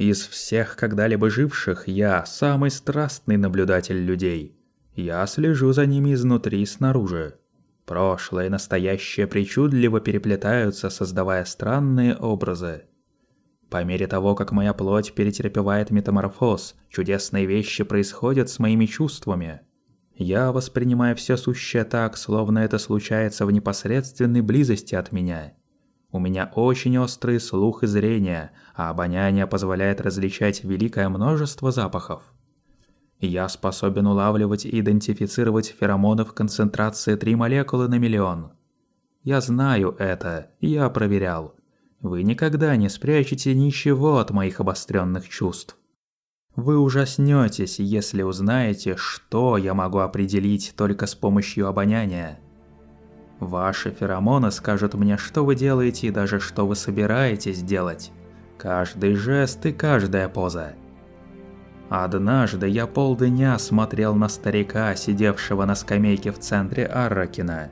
Из всех когда-либо живших я самый страстный наблюдатель людей. Я слежу за ними изнутри и снаружи. Прошлое и настоящее причудливо переплетаются, создавая странные образы. По мере того, как моя плоть перетерпевает метаморфоз, чудесные вещи происходят с моими чувствами. Я воспринимаю все сущее так, словно это случается в непосредственной близости от меня. У меня очень острый слух и зрение, а обоняние позволяет различать великое множество запахов. Я способен улавливать и идентифицировать феромоны в концентрации 3 молекулы на миллион. Я знаю это, я проверял. Вы никогда не спрячете ничего от моих обостренных чувств. Вы ужаснетесь, если узнаете, что я могу определить только с помощью обоняния. Ваши феромоны скажут мне, что вы делаете и даже что вы собираетесь делать. Каждый жест и каждая поза. Однажды я полдня смотрел на старика, сидевшего на скамейке в центре Арракина.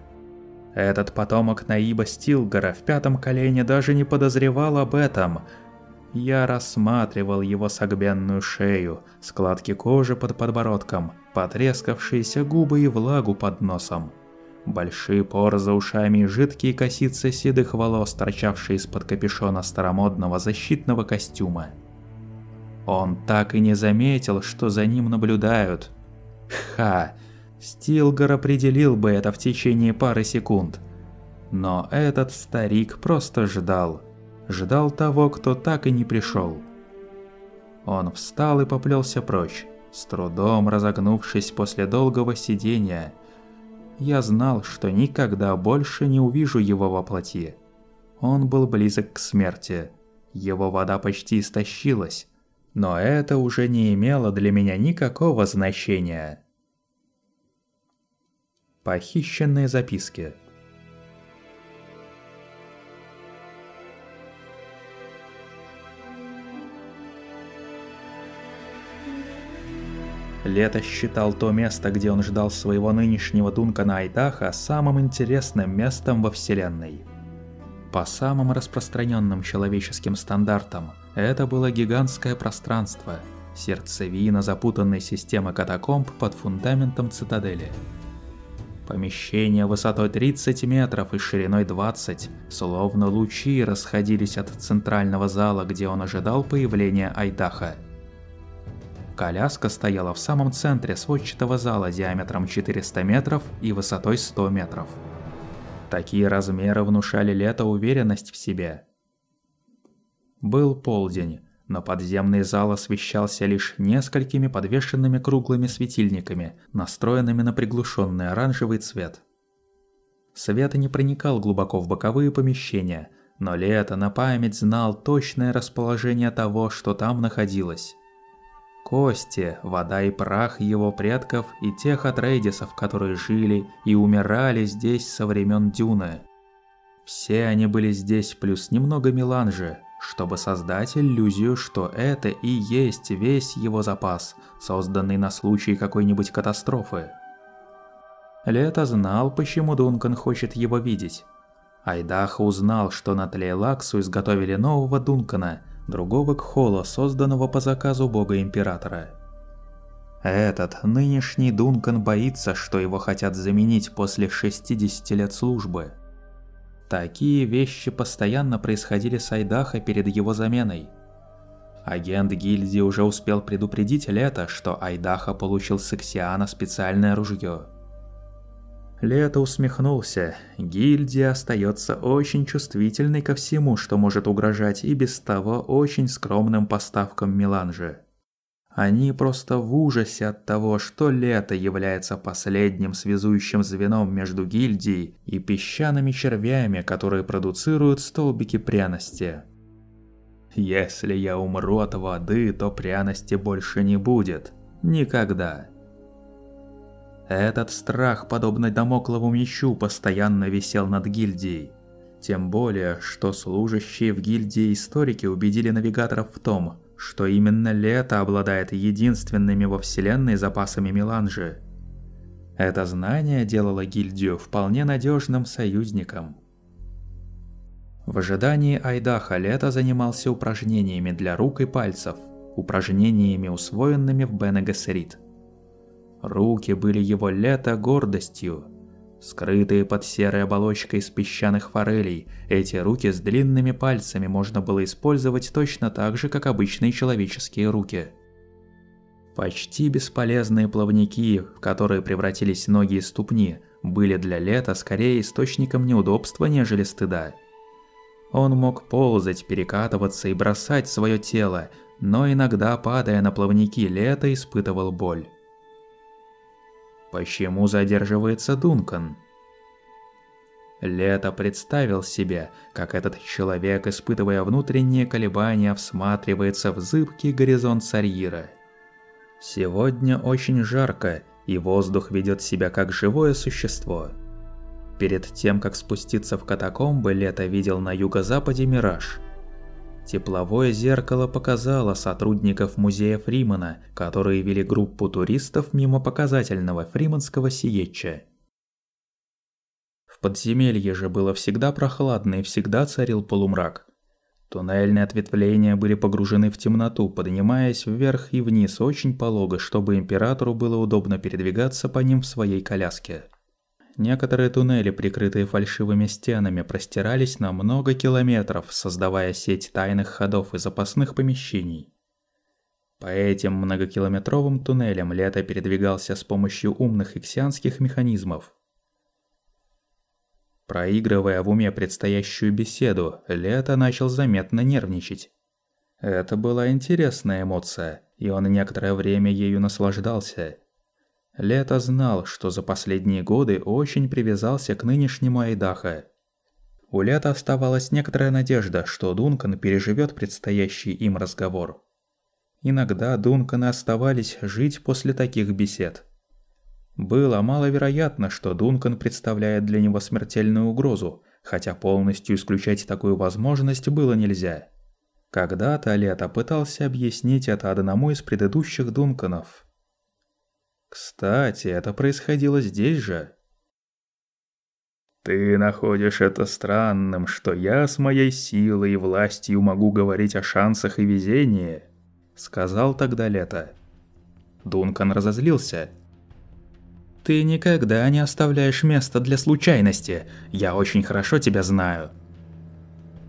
Этот потомок Наиба Стилгора в пятом колене даже не подозревал об этом. Я рассматривал его согбенную шею, складки кожи под подбородком, потрескавшиеся губы и влагу под носом. Большие поры за ушами и жидкие косицы седых волос, торчавшие из-под капюшона старомодного защитного костюма. Он так и не заметил, что за ним наблюдают. Ха! Стилгар определил бы это в течение пары секунд. Но этот старик просто ждал. Ждал того, кто так и не пришел. Он встал и поплелся прочь, с трудом разогнувшись после долгого сидения – я знал, что никогда больше не увижу его во плоти. Он был близок к смерти. Его вода почти истощилась. Но это уже не имело для меня никакого значения. Похищенные записки – Лето считал то место, где он ждал своего нынешнего Дункана Айдаха, самым интересным местом во Вселенной. По самым распространенным человеческим стандартам, это было гигантское пространство, сердцевина запутанной системы катакомб под фундаментом цитадели. Помещения высотой 30 метров и шириной 20, словно лучи расходились от центрального зала, где он ожидал появления Айдаха – Коляска стояла в самом центре сводчатого зала диаметром 400 метров и высотой 100 метров. Такие размеры внушали лето уверенность в себе. Был полдень, но подземный зал освещался лишь несколькими подвешенными круглыми светильниками, настроенными на приглушенный оранжевый цвет. Свет не проникал глубоко в боковые помещения, но Лето на память знал точное расположение того, что там находилось кости, вода и прах его предков и тех атрейдисов, которые жили и умирали здесь со времен Дюны. Все они были здесь плюс немного меланжи, чтобы создать иллюзию, что это и есть весь его запас, созданный на случай какой-нибудь катастрофы. Лето знал, почему Дункан хочет его видеть. Айдаха узнал, что на Тлейлаксу изготовили нового Дункана, другого Кхола, созданного по заказу бога-императора. Этот нынешний Дункан боится, что его хотят заменить после 60 лет службы. Такие вещи постоянно происходили с Айдаха перед его заменой. Агент гильдии уже успел предупредить Лето, что Айдаха получил с Иксиана специальное ружье – Лето усмехнулся. Гильдия остается очень чувствительной ко всему, что может угрожать и без того очень скромным поставкам меланжи. Они просто в ужасе от того, что Лето является последним связующим звеном между гильдией и песчаными червями, которые продуцируют столбики пряности. Если я умру от воды, то пряности больше не будет. Никогда. Этот страх, подобно домоклову мечу, постоянно висел над гильдией. Тем более, что служащие в гильдии историки убедили навигаторов в том, что именно Лето обладает единственными во вселенной запасами меланжи. Это знание делало гильдию вполне надежным союзником. В ожидании Айдаха Лето занимался упражнениями для рук и пальцев, упражнениями, усвоенными в Бене Руки были его лето гордостью. Скрытые под серой оболочкой из песчаных форелей, эти руки с длинными пальцами можно было использовать точно так же, как обычные человеческие руки. Почти бесполезные плавники, в которые превратились ноги и ступни, были для Лета скорее источником неудобства, нежели стыда. Он мог ползать, перекатываться и бросать свое тело, но иногда, падая на плавники, Лето испытывал боль. Почему задерживается Дункан? Лето представил себе, как этот человек, испытывая внутренние колебания, всматривается в зыбкий горизонт Сарьира. Сегодня очень жарко, и воздух ведет себя как живое существо – Перед тем, как спуститься в катакомбы, Лето видел на юго-западе мираж. Тепловое зеркало показало сотрудников музея Фримана, которые вели группу туристов мимо показательного фриманского сиетча. В подземелье же было всегда прохладно и всегда царил полумрак. Туннельные ответвления были погружены в темноту, поднимаясь вверх и вниз очень полого, чтобы императору было удобно передвигаться по ним в своей коляске. Некоторые туннели, прикрытые фальшивыми стенами, простирались на много километров, создавая сеть тайных ходов и запасных помещений. По этим многокилометровым туннелям Лето передвигался с помощью умных иксианских механизмов. Проигрывая в уме предстоящую беседу, Лето начал заметно нервничать. Это была интересная эмоция, и он некоторое время ею наслаждался. Лето знал, что за последние годы очень привязался к нынешнему Айдаха. У Лета оставалась некоторая надежда, что Дункан переживет предстоящий им разговор. Иногда Дунканы оставались жить после таких бесед. Было маловероятно, что Дункан представляет для него смертельную угрозу, хотя полностью исключать такую возможность было нельзя. Когда-то Лето пытался объяснить это одному из предыдущих Дунканов – кстати, это происходило здесь же. Ты находишь это странным, что я с моей силой и властью могу говорить о шансах и везении, сказал тогда Лето. Дункан разозлился. Ты никогда не оставляешь места для случайности. Я очень хорошо тебя знаю.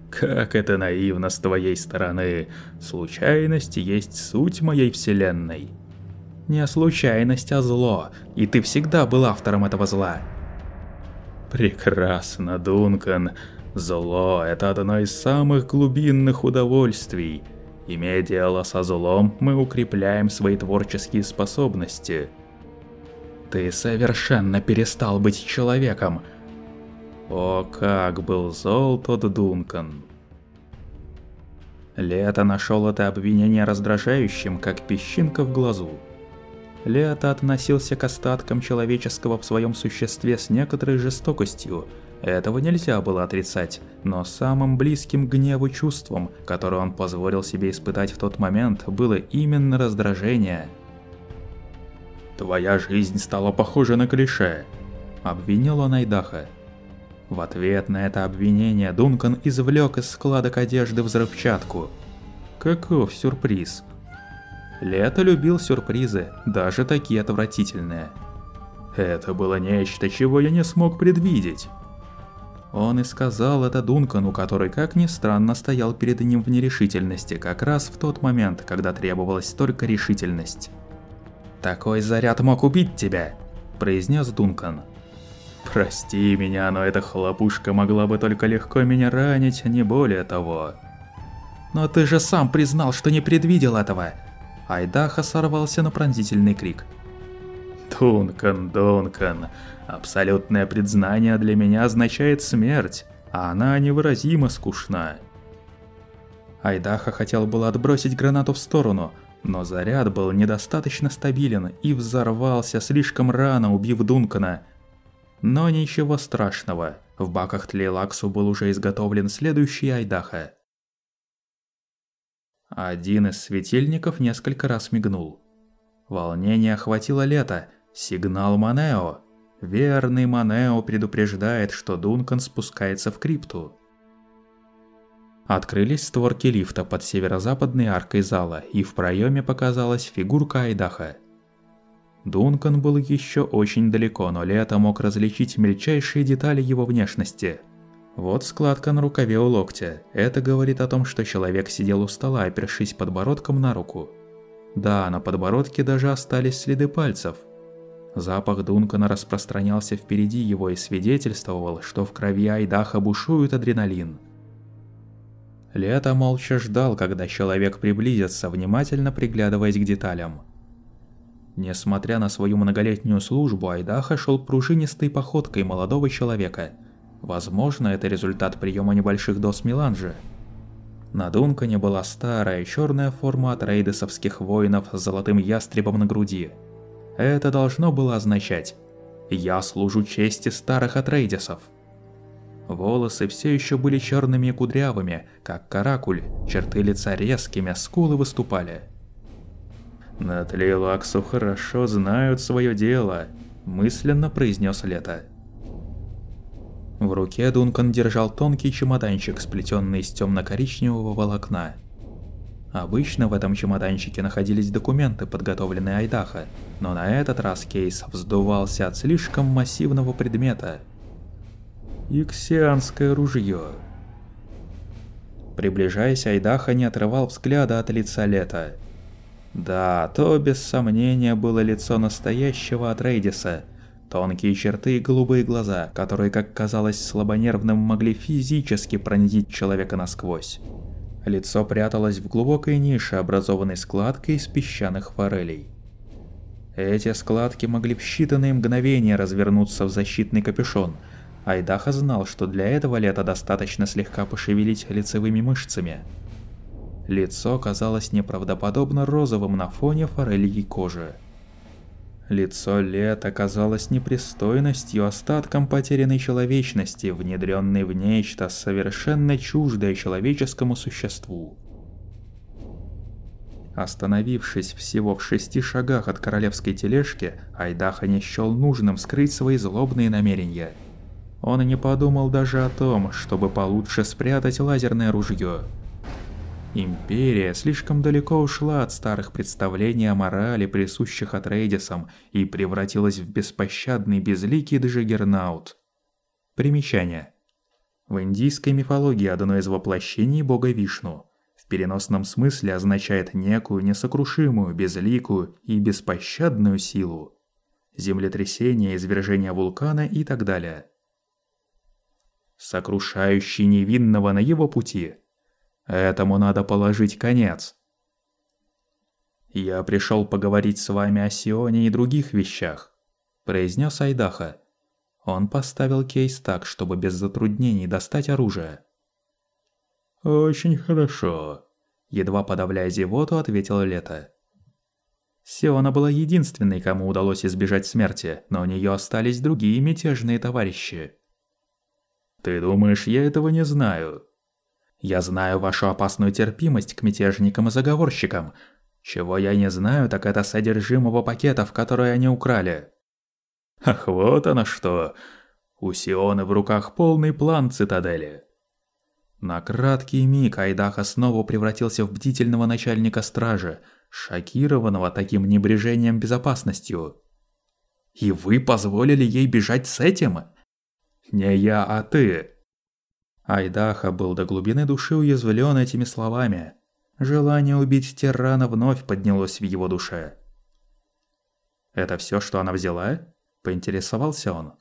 Как это наивно с твоей стороны. Случайность есть суть моей вселенной. Не случайность, а зло, и ты всегда был автором этого зла. Прекрасно, Дункан. Зло – это одно из самых глубинных удовольствий. Имея дело со злом, мы укрепляем свои творческие способности. Ты совершенно перестал быть человеком. О, как был зол тот Дункан. Лето нашел это обвинение раздражающим, как песчинка в глазу. Леото относился к остаткам человеческого в своем существе с некоторой жестокостью. Этого нельзя было отрицать, но самым близким гневу чувством, которое он позволил себе испытать в тот момент, было именно раздражение. «Твоя жизнь стала похожа на клише», – обвинил он Айдаха. В ответ на это обвинение Дункан извлек из складок одежды взрывчатку. Каков сюрприз! Лето любил сюрпризы, даже такие отвратительные. Это было нечто, чего я не смог предвидеть. Он и сказал это Дункану, который, как ни странно, стоял перед ним в нерешительности, как раз в тот момент, когда требовалась только решительность. «Такой заряд мог убить тебя», – произнес Дункан. «Прости меня, но эта хлопушка могла бы только легко меня ранить, не более того». «Но ты же сам признал, что не предвидел этого. Айдаха сорвался на пронзительный крик. «Дункан, Дункан, абсолютное предзнание для меня означает смерть, а она невыразимо скучна». Айдаха хотел было отбросить гранату в сторону, но заряд был недостаточно стабилен и взорвался слишком рано, убив Дункана. Но ничего страшного, в баках Тлейлаксу был уже изготовлен следующий Айдаха. Один из светильников несколько раз мигнул. Волнение охватило лето. Сигнал Манео. Верный Манео предупреждает, что Дункан спускается в крипту. Открылись створки лифта под северо-западной аркой зала, и в проеме показалась фигурка Айдаха. Дункан был еще очень далеко, но Лето мог различить мельчайшие детали его внешности. Вот складка на рукаве у локтя. Это говорит о том, что человек сидел у стола, опершись подбородком на руку. Да, на подбородке даже остались следы пальцев. Запах Дункана распространялся впереди его и свидетельствовал, что в крови Айдаха бушует адреналин. Лето молча ждал, когда человек приблизится, внимательно приглядываясь к деталям. Несмотря на свою многолетнюю службу, Айдаха шел пружинистой походкой молодого человека. Возможно, это результат приема небольших доз меланжа. На Дункане была старая черная форма от рейдесовских воинов с золотым ястребом на груди. Это должно было означать «Я служу чести старых Атрейдисов». Волосы все еще были черными и кудрявыми, как каракуль, черты лица резкими, скулы выступали. «Натли Лаксу хорошо знают свое дело», – мысленно произнес Лето. В руке Дункан держал тонкий чемоданчик, сплетенный из темно-коричневого волокна. Обычно в этом чемоданчике находились документы, подготовленные Айдаха, но на этот раз кейс вздувался от слишком массивного предмета. Иксианское ружье. Приближаясь, Айдаха не отрывал взгляда от лица Лета. Да, то без сомнения было лицо настоящего Атрейдиса. Тонкие черты и голубые глаза, которые, как казалось слабонервным, могли физически пронзить человека насквозь. Лицо пряталось в глубокой нише, образованной складкой из песчаных форелей. Эти складки могли в считанные мгновения развернуться в защитный капюшон. Айдаха знал, что для этого лета достаточно слегка пошевелить лицевыми мышцами – Лицо казалось неправдоподобно розовым на фоне форельей кожи. Лицо Лет оказалось непристойностью, остатком потерянной человечности, внедренной в нечто совершенно чуждое человеческому существу. Остановившись всего в шести шагах от королевской тележки, Айдаха не счел нужным скрыть свои злобные намерения. Он не подумал даже о том, чтобы получше спрятать лазерное ружье. Империя слишком далеко ушла от старых представлений о морали, присущих Атрейдисам, и превратилась в беспощадный безликий Джиггернаут. Примечание. В индийской мифологии одно из воплощений бога Вишну в переносном смысле означает некую несокрушимую, безликую и беспощадную силу. Землетрясение, извержение вулкана и так далее. Сокрушающий невинного на его пути – Этому надо положить конец. «Я пришел поговорить с вами о Сионе и других вещах», – произнес Айдаха. Он поставил кейс так, чтобы без затруднений достать оружие. «Очень хорошо», – едва подавляя зевоту, ответил Лето. Сиона была единственной, кому удалось избежать смерти, но у нее остались другие мятежные товарищи. «Ты думаешь, я этого не знаю?» Я знаю вашу опасную терпимость к мятежникам и заговорщикам. Чего я не знаю, так это содержимого пакетов, которые они украли. Ах, вот оно что. У Сионы в руках полный план цитадели. На краткий миг Айдаха снова превратился в бдительного начальника стражи, шокированного таким небрежением безопасностью. «И вы позволили ей бежать с этим?» «Не я, а ты», Айдаха был до глубины души уязвлен этими словами. Желание убить тирана вновь поднялось в его душе. «Это все, что она взяла?» – поинтересовался он.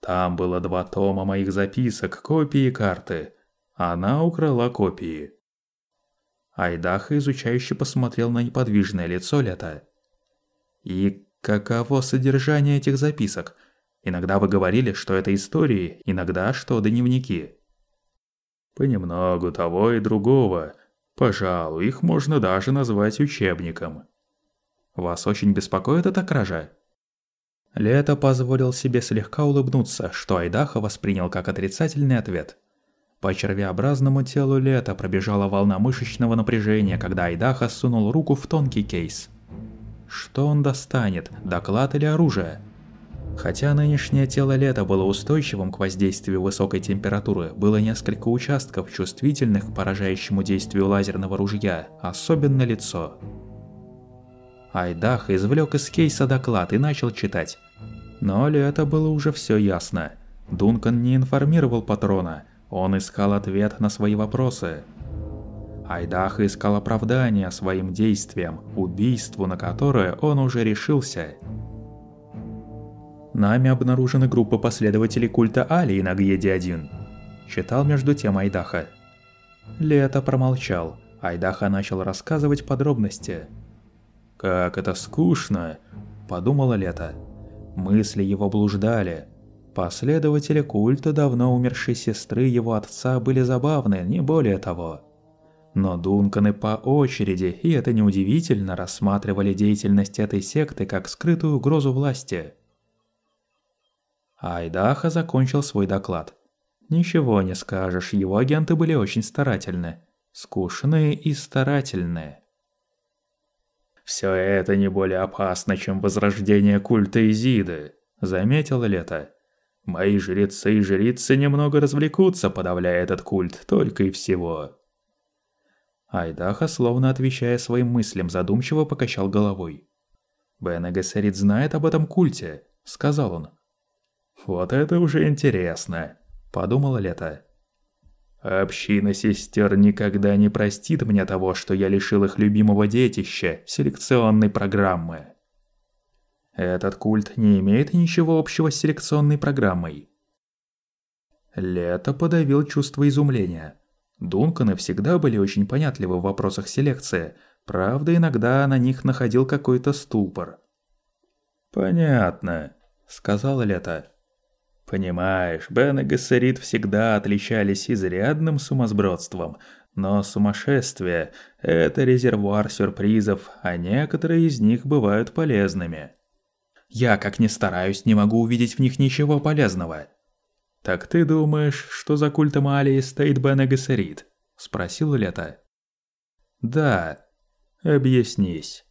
«Там было два тома моих записок, копии карты. Она украла копии». Айдаха изучающе посмотрел на неподвижное лицо Лета. «И каково содержание этих записок?» Иногда вы говорили, что это истории, иногда, что дневники. Понемногу того и другого. Пожалуй, их можно даже назвать учебником. Вас очень беспокоит эта кража? Лето позволил себе слегка улыбнуться, что Айдаха воспринял как отрицательный ответ. По червеобразному телу Лета пробежала волна мышечного напряжения, когда Айдаха сунул руку в тонкий кейс. Что он достанет, доклад или оружие? Хотя нынешнее тело лета было устойчивым к воздействию высокой температуры, было несколько участков, чувствительных к поражающему действию лазерного ружья, особенно лицо. Айдах извлек из кейса доклад и начал читать. Но лето было уже все ясно. Дункан не информировал патрона, он искал ответ на свои вопросы. Айдах искал оправдание своим действиям, убийству, на которое он уже решился. Нами обнаружена группа последователей культа Алии на Гьеде-1. Читал между тем Айдаха. Лето промолчал. Айдаха начал рассказывать подробности. «Как это скучно!» – подумала Лето. Мысли его блуждали. Последователи культа давно умершей сестры его отца были забавны, не более того. Но Дунканы по очереди, и это неудивительно, рассматривали деятельность этой секты как скрытую угрозу власти. Айдаха закончил свой доклад. Ничего не скажешь, его агенты были очень старательны. Скучные и старательные. «Все это не более опасно, чем возрождение культа Изиды», — заметил Лето. «Мои жрецы и жрицы немного развлекутся, подавляя этот культ, только и всего». Айдаха, словно отвечая своим мыслям, задумчиво покачал головой. «Бен Эгесерит знает об этом культе», — сказал он. «Вот это уже интересно», — подумала Лето. Община сестер никогда не простит мне того, что я лишил их любимого детища, селекционной программы. Этот культ не имеет ничего общего с селекционной программой. Лето подавил чувство изумления. Дунканы всегда были очень понятливы в вопросах селекции, правда, иногда на них находил какой-то ступор. «Понятно», — сказала Лето. Понимаешь, Бен и Гессерит всегда отличались изрядным сумасбродством, но сумасшествие – это резервуар сюрпризов, а некоторые из них бывают полезными. Я, как ни стараюсь, не могу увидеть в них ничего полезного. «Так ты думаешь, что за культом Алии стоит Бен и Гессерит?» – спросил Лето. «Да. Объяснись».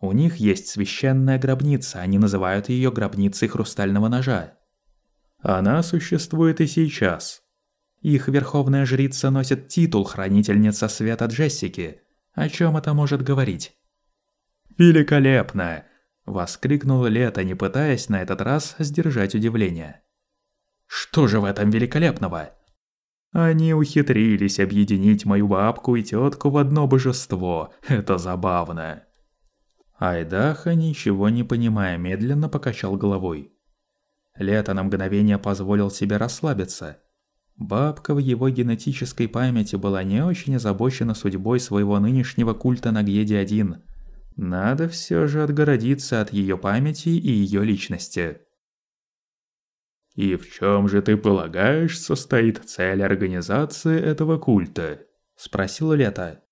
У них есть священная гробница, они называют ее гробницей хрустального ножа. Она существует и сейчас. Их верховная жрица носит титул хранительница света Джессики. О чем это может говорить? «Великолепно!» – воскликнул Лето, не пытаясь на этот раз сдержать удивление. «Что же в этом великолепного?» Они ухитрились объединить мою бабку и тетку в одно божество. Это забавно. Айдаха, ничего не понимая, медленно покачал головой. Лето на мгновение позволил себе расслабиться. Бабка в его генетической памяти была не очень озабочена судьбой своего нынешнего культа на Гьеде-1. Надо все же отгородиться от ее памяти и ее личности. «И в чем же ты полагаешь состоит цель организации этого культа?» – спросил Лето.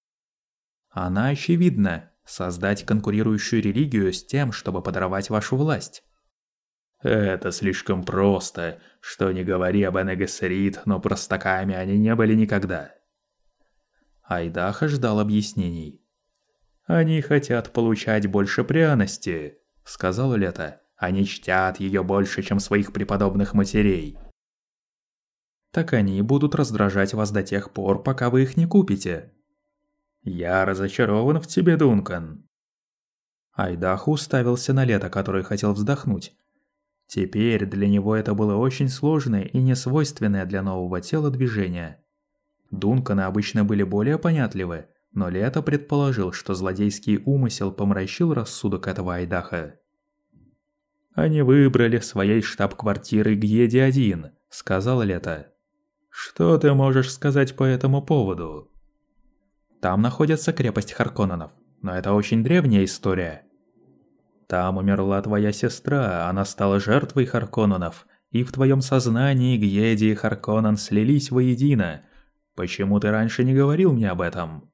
«Она очевидна – создать конкурирующую религию с тем, чтобы подорвать вашу власть. Это слишком просто, что не говори об Энегесерит, но простаками они не были никогда. Айдаха ждал объяснений. «Они хотят получать больше пряности», — сказал Лето. «Они чтят ее больше, чем своих преподобных матерей». «Так они будут раздражать вас до тех пор, пока вы их не купите». «Я разочарован в тебе, Дункан». Айдаху уставился на Лето, который хотел вздохнуть, Теперь для него это было очень сложное и несвойственное для нового тела движение. Дунканы обычно были более понятливы, но Лето предположил, что злодейский умысел помрачил рассудок этого Айдаха. «Они выбрали своей штаб-квартирой Гьеди-1», — сказал Лето. «Что ты можешь сказать по этому поводу?» «Там находится крепость Харконненов, но это очень древняя история. Там умерла твоя сестра, она стала жертвой Харконненов, и в твоем сознании Гьеди и Харконнен слились воедино. Почему ты раньше не говорил мне об этом?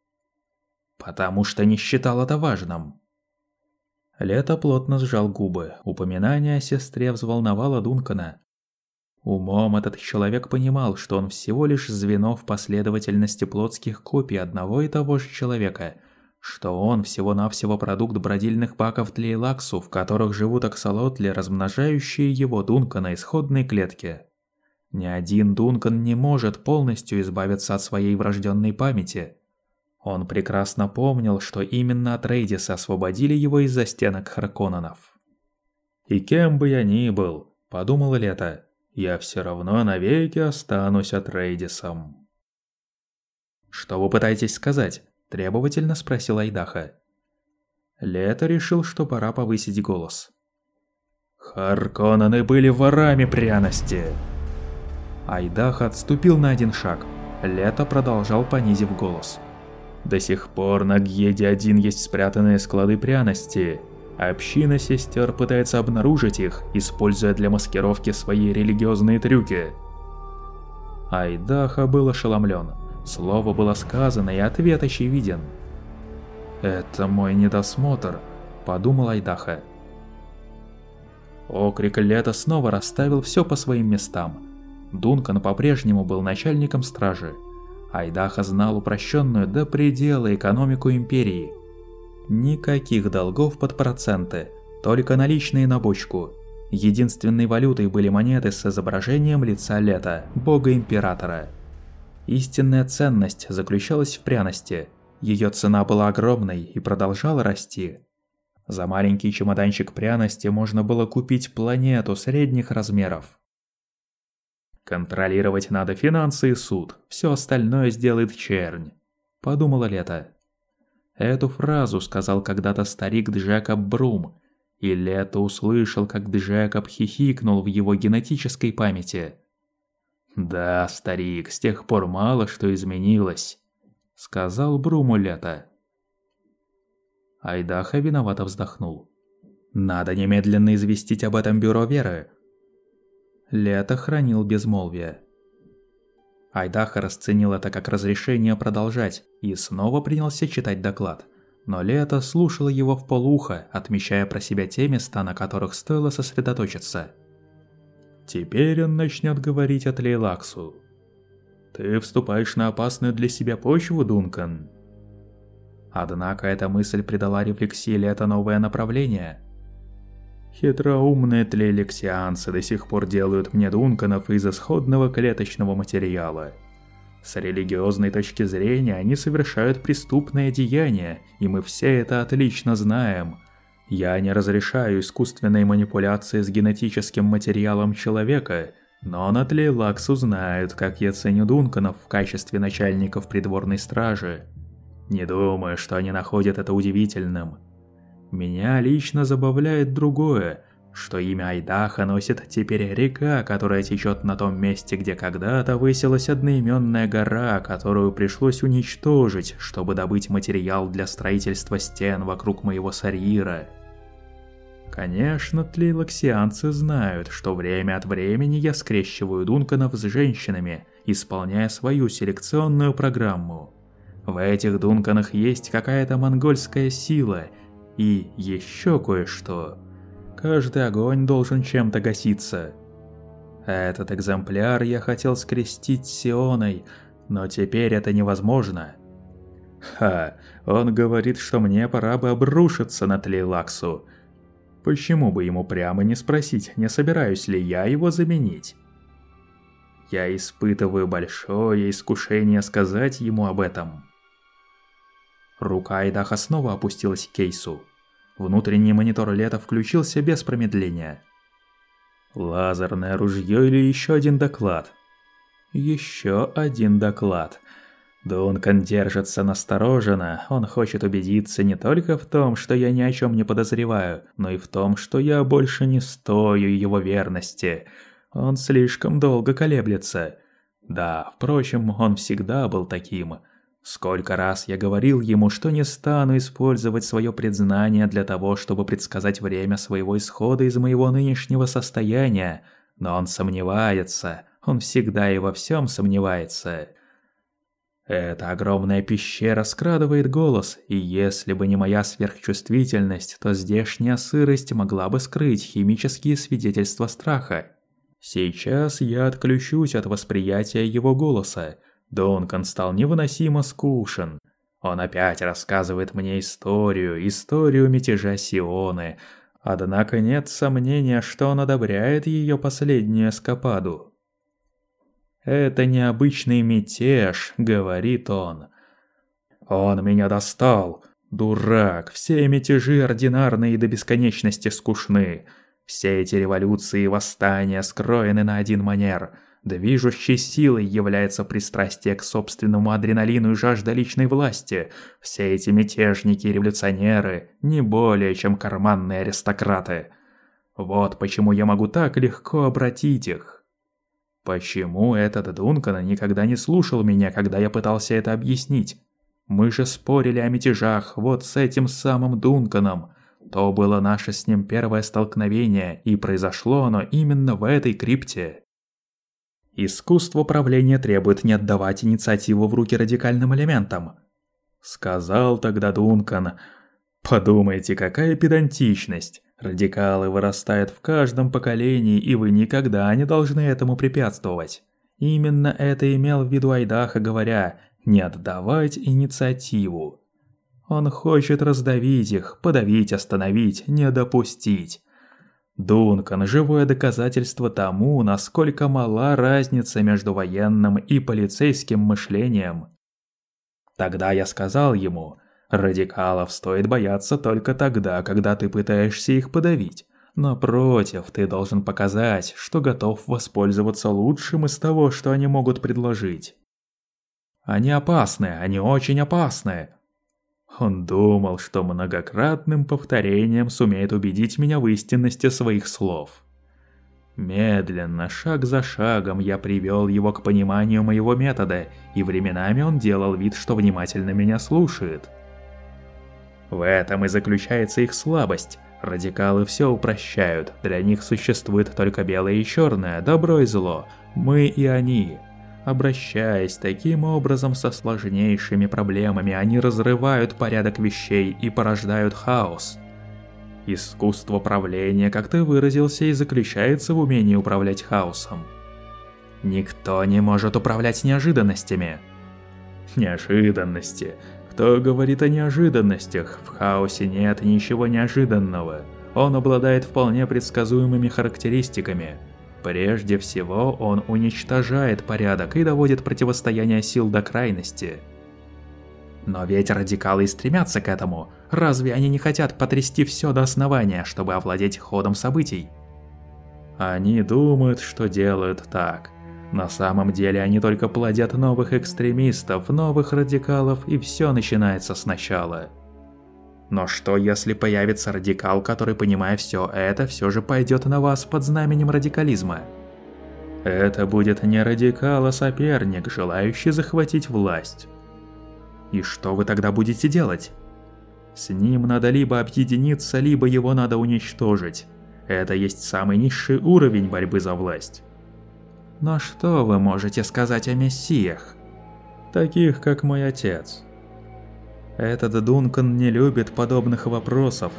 Потому что не считал это важным. Лето плотно сжал губы. Упоминание о сестре взволновало Дункана. Умом этот человек понимал, что он всего лишь звено в последовательности плотских копий одного и того же человека – что он всего-навсего продукт бродильных баков Тлейлаксу, в которых живут аксолотли, размножающие его Дунка на исходной клетке. Ни один Дункан не может полностью избавиться от своей врожденной памяти. Он прекрасно помнил, что именно от Рейдиса освободили его из за стенок Харконненов. «И кем бы я ни был», – подумала Лето, – «я все равно навеки останусь от Рейдисом». «Что вы пытаетесь сказать?» – требовательно спросил Айдаха. Лето решил, что пора повысить голос. «Харконнены были ворами пряности!» Айдах отступил на один шаг. Лето продолжал, понизив голос. «До сих пор на Гьеде-1 есть спрятанные склады пряности. Община сестер пытается обнаружить их, используя для маскировки свои религиозные трюки». Айдаха был ошеломлен. Слово было сказано, и ответ очевиден. «Это мой недосмотр», — подумал Айдаха. Окрик Лета снова расставил все по своим местам. Дункан по-прежнему был начальником стражи. Айдаха знал упрощенную до предела экономику империи. Никаких долгов под проценты, только наличные на бочку. Единственной валютой были монеты с изображением лица Лета, бога-императора. Истинная ценность заключалась в пряности. Ее цена была огромной и продолжала расти. За маленький чемоданчик пряности можно было купить планету средних размеров. Контролировать надо финансы и суд, все остальное сделает чернь. Подумала Лето. Эту фразу сказал когда-то старик Джекоб Брум, и Лето услышал, как Джекоб хихикнул в его генетической памяти. «Да, старик, с тех пор мало что изменилось», — сказал Бруму. Айдаха виновато вздохнул. «Надо немедленно известить об этом Бюро Веры, Лето хранил безмолвие. Айдаха расценил это как разрешение продолжать и снова принялся читать доклад. Но Лето слушало его в полухо, отмечая про себя те места, на которых стоило сосредоточиться. Теперь он начнет говорить от Лейлаксу. «Ты вступаешь на опасную для себя почву, Дункан». Однако эта мысль придала рефлексии Лето новое направление – Хитроумные тлелексианцы до сих пор делают мне дунканов из исходного клеточного материала. С религиозной точки зрения они совершают преступное деяние, и мы все это отлично знаем. Я не разрешаю искусственной манипуляции с генетическим материалом человека, но на Тлейлакс узнают, как я ценю Дунканов в качестве начальников придворной стражи. Не думаю, что они находят это удивительным. Меня лично забавляет другое, что имя Айдаха носит теперь река, которая течет на том месте, где когда-то высилась одноименная гора, которую пришлось уничтожить, чтобы добыть материал для строительства стен вокруг моего Сарьира. Конечно, тлейлоксианцы знают, что время от времени я скрещиваю дунканов с женщинами, исполняя свою селекционную программу. В этих дунканах есть какая-то монгольская сила – и еще кое-что. Каждый огонь должен чем-то гаситься. Этот экземпляр я хотел скрестить с Сионой, но теперь это невозможно. Ха, он говорит, что мне пора бы обрушиться на Тлейлаксу. Почему бы ему прямо не спросить, не собираюсь ли я его заменить? Я испытываю большое искушение сказать ему об этом. Рука Айдаха снова опустилась к кейсу. Внутренний монитор лета включился без промедления. Лазерное ружье или еще один доклад? Еще один доклад. Дункан держится настороженно, он хочет убедиться не только в том, что я ни о чем не подозреваю, но и в том, что я больше не стою его верности. Он слишком долго колеблется. Да, впрочем, он всегда был таким – Сколько раз я говорил ему, что не стану использовать свое предзнание для того, чтобы предсказать время своего исхода из моего нынешнего состояния, но он сомневается, он всегда и во всем сомневается. Эта огромная пещера скрадывает голос, и если бы не моя сверхчувствительность, то здешняя сырость могла бы скрыть химические свидетельства страха. Сейчас я отключусь от восприятия его голоса, Донкан стал невыносимо скучен. Он опять рассказывает мне историю, историю мятежа Сионы, однако нет сомнения, что он одобряет ее последнюю эскападу. «Это необычный мятеж», — говорит он. «Он меня достал. Дурак, все мятежи ординарные до бесконечности скучны. Все эти революции и восстания скроены на один манер. Движущей силой является пристрастие к собственному адреналину и жажда личной власти. Все эти мятежники и революционеры не более чем карманные аристократы. Вот почему я могу так легко обратить их. Почему этот Дункан никогда не слушал меня, когда я пытался это объяснить? Мы же спорили о мятежах вот с этим самым Дунканом. То было наше с ним первое столкновение, и произошло оно именно в этой крипте. Искусство правления требует не отдавать инициативу в руки радикальным элементам. Сказал тогда Дункан. Подумайте, какая педантичность. Радикалы вырастают в каждом поколении, и вы никогда не должны этому препятствовать. Именно это имел в виду Айдаха, говоря «не отдавать инициативу». Он хочет раздавить их, подавить, остановить, не допустить. Дункан – живое доказательство тому, насколько мала разница между военным и полицейским мышлением. Тогда я сказал ему, радикалов стоит бояться только тогда, когда ты пытаешься их подавить. Напротив, ты должен показать, что готов воспользоваться лучшим из того, что они могут предложить. Они опасны, они очень опасны, он думал, что многократным повторением сумеет убедить меня в истинности своих слов. Медленно, шаг за шагом, я привел его к пониманию моего метода, и временами он делал вид, что внимательно меня слушает. В этом и заключается их слабость. Радикалы все упрощают, для них существует только белое и черное, добро и зло, мы и они – Обращаясь таким образом со сложнейшими проблемами, они разрывают порядок вещей и порождают хаос. Искусство правления, как ты выразился, и заключается в умении управлять хаосом. Никто не может управлять неожиданностями. Неожиданности. Кто говорит о неожиданностях? В хаосе нет ничего неожиданного. Он обладает вполне предсказуемыми характеристиками – Прежде всего, он уничтожает порядок и доводит противостояние сил до крайности. Но ведь радикалы и стремятся к этому. Разве они не хотят потрясти все до основания, чтобы овладеть ходом событий? Они думают, что делают так. На самом деле они только плодят новых экстремистов, новых радикалов, и все начинается сначала. Но что если появится радикал, который, понимая все это, все же пойдет на вас под знаменем радикализма? Это будет не радикал, а соперник, желающий захватить власть. И что вы тогда будете делать? С ним надо либо объединиться, либо его надо уничтожить. Это есть самый низший уровень борьбы за власть. Но что вы можете сказать о мессиях? Таких, как мой отец. Этот Дункан не любит подобных вопросов.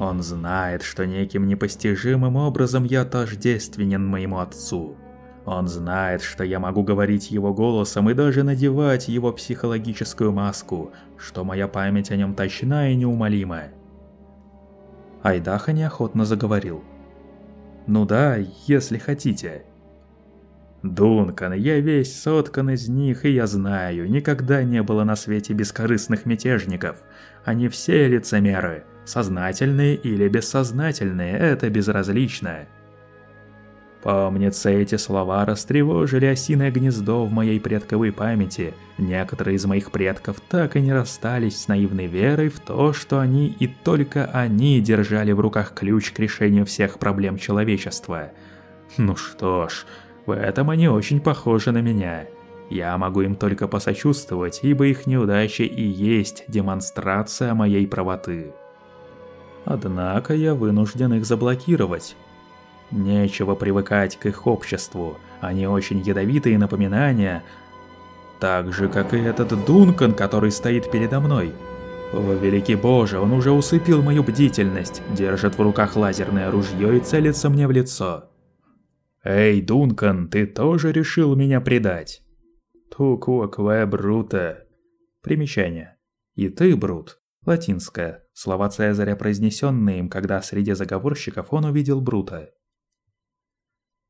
Он знает, что неким непостижимым образом я тождественен моему отцу. Он знает, что я могу говорить его голосом и даже надевать его психологическую маску, что моя память о нем точна и неумолима. Айдаха неохотно заговорил. «Ну да, если хотите. Дункан, я весь соткан из них, и я знаю, никогда не было на свете бескорыстных мятежников. Они все лицемеры, сознательные или бессознательные, это безразлично. Помнится, эти слова растревожили осиное гнездо в моей предковой памяти. Некоторые из моих предков так и не расстались с наивной верой в то, что они и только они держали в руках ключ к решению всех проблем человечества. Ну что ж, в этом они очень похожи на меня. Я могу им только посочувствовать, ибо их неудачи и есть демонстрация моей правоты. Однако я вынужден их заблокировать. Нечего привыкать к их обществу, они очень ядовитые напоминания, так же, как и этот Дункан, который стоит передо мной. О, великий боже, он уже усыпил мою бдительность, держит в руках лазерное ружье и целится мне в лицо. «Эй, Дункан, ты тоже решил меня предать?» Тукуакве Брута. Примечание. И ты, Брут. Латинское. Слова Цезаря, произнесенные им, когда среди заговорщиков он увидел Брута.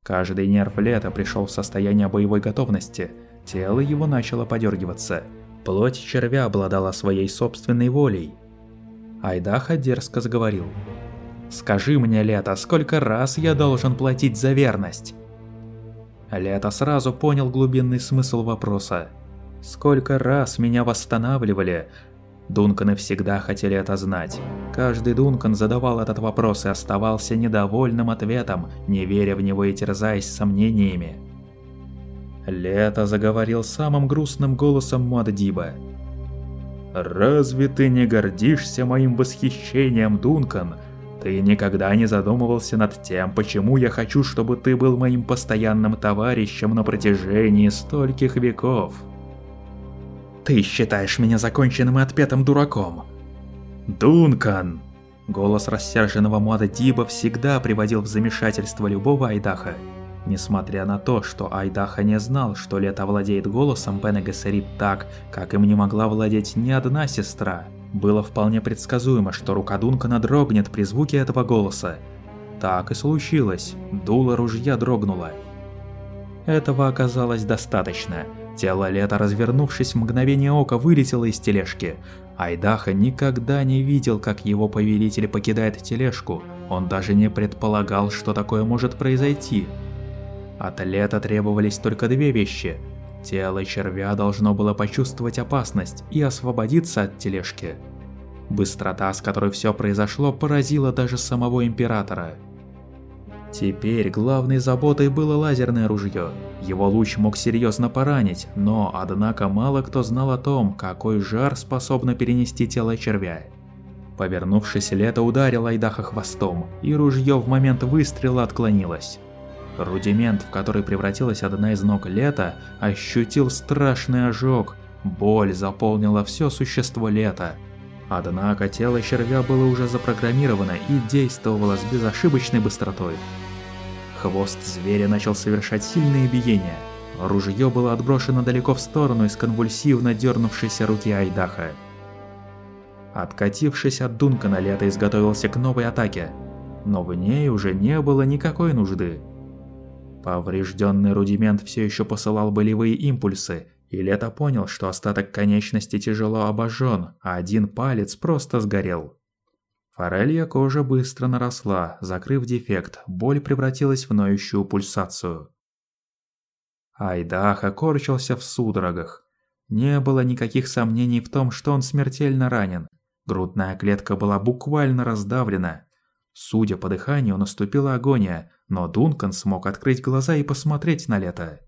Каждый нерв лета пришел в состояние боевой готовности. Тело его начало подергиваться. Плоть червя обладала своей собственной волей. Айдаха дерзко заговорил. «Скажи мне, Лето, сколько раз я должен платить за верность?» Лето сразу понял глубинный смысл вопроса. «Сколько раз меня восстанавливали, Дунканы всегда хотели это знать. Каждый Дункан задавал этот вопрос и оставался недовольным ответом, не веря в него и терзаясь сомнениями. Лето заговорил самым грустным голосом Муаддиба. «Разве ты не гордишься моим восхищением, Дункан? Ты никогда не задумывался над тем, почему я хочу, чтобы ты был моим постоянным товарищем на протяжении стольких веков?» Ты считаешь меня законченным и отпетым дураком. Дункан! Голос рассерженного Муаддиба всегда приводил в замешательство любого Айдаха. Несмотря на то, что Айдаха не знал, что Лето владеет голосом Бене Гессерит так, как им не могла владеть ни одна сестра, было вполне предсказуемо, что рука Дункана дрогнет при звуке этого голоса. Так и случилось, дуло ружья дрогнуло. Этого оказалось достаточно – Тело Лета, развернувшись в мгновение ока, вылетело из тележки. Айдаха никогда не видел, как его повелитель покидает тележку. Он даже не предполагал, что такое может произойти. От Лета требовались только две вещи. Тело червя должно было почувствовать опасность и освободиться от тележки. Быстрота, с которой все произошло, поразила даже самого Императора. Теперь главной заботой было лазерное ружье. Его луч мог серьезно поранить, но, однако, мало кто знал о том, какой жар способно перенести тело червя. Повернувшись, Лето ударил Айдаха хвостом, и ружье в момент выстрела отклонилось. Рудимент, в который превратилась одна из ног Лета, ощутил страшный ожог. Боль заполнила все существо Лета. Однако тело червя было уже запрограммировано и действовало с безошибочной быстротой. Хвост зверя начал совершать сильные биения. Ружье было отброшено далеко в сторону из конвульсивно дернувшейся руки Айдаха. Откатившись от Дункана, Лето изготовился к новой атаке, но в ней уже не было никакой нужды. Поврежденный рудимент все еще посылал болевые импульсы, и Лето понял, что остаток конечности тяжело обожжен, а один палец просто сгорел. Форелья кожа быстро наросла, закрыв дефект, боль превратилась в ноющую пульсацию. Айдаха корчился в судорогах. Не было никаких сомнений в том, что он смертельно ранен. Грудная клетка была буквально раздавлена. Судя по дыханию, наступила агония, но Дункан смог открыть глаза и посмотреть на лето.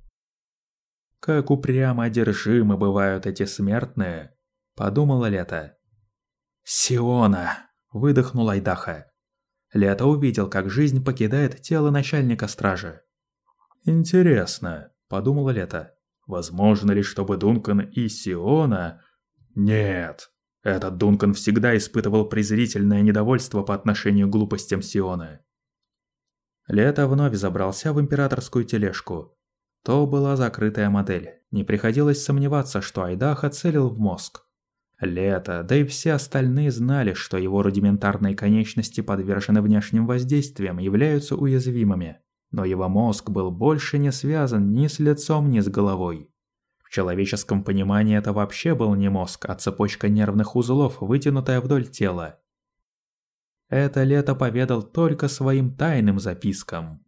«Как упрямо одержимы бывают эти смертные», – подумала лето. «Сиона!» выдохнул Айдаха. Лето увидел, как жизнь покидает тело начальника стражи. «Интересно», – подумала Лето. «Возможно ли, чтобы Дункан и Сиона...» «Нет, этот Дункан всегда испытывал презрительное недовольство по отношению к глупостям Сиона». Лето вновь забрался в императорскую тележку. То была закрытая модель. Не приходилось сомневаться, что Айдаха целил в мозг. Лето, да и все остальные знали, что его рудиментарные конечности подвержены внешним воздействиям, являются уязвимыми. Но его мозг был больше не связан ни с лицом, ни с головой. В человеческом понимании это вообще был не мозг, а цепочка нервных узлов, вытянутая вдоль тела. Это Лето поведал только своим тайным запискам.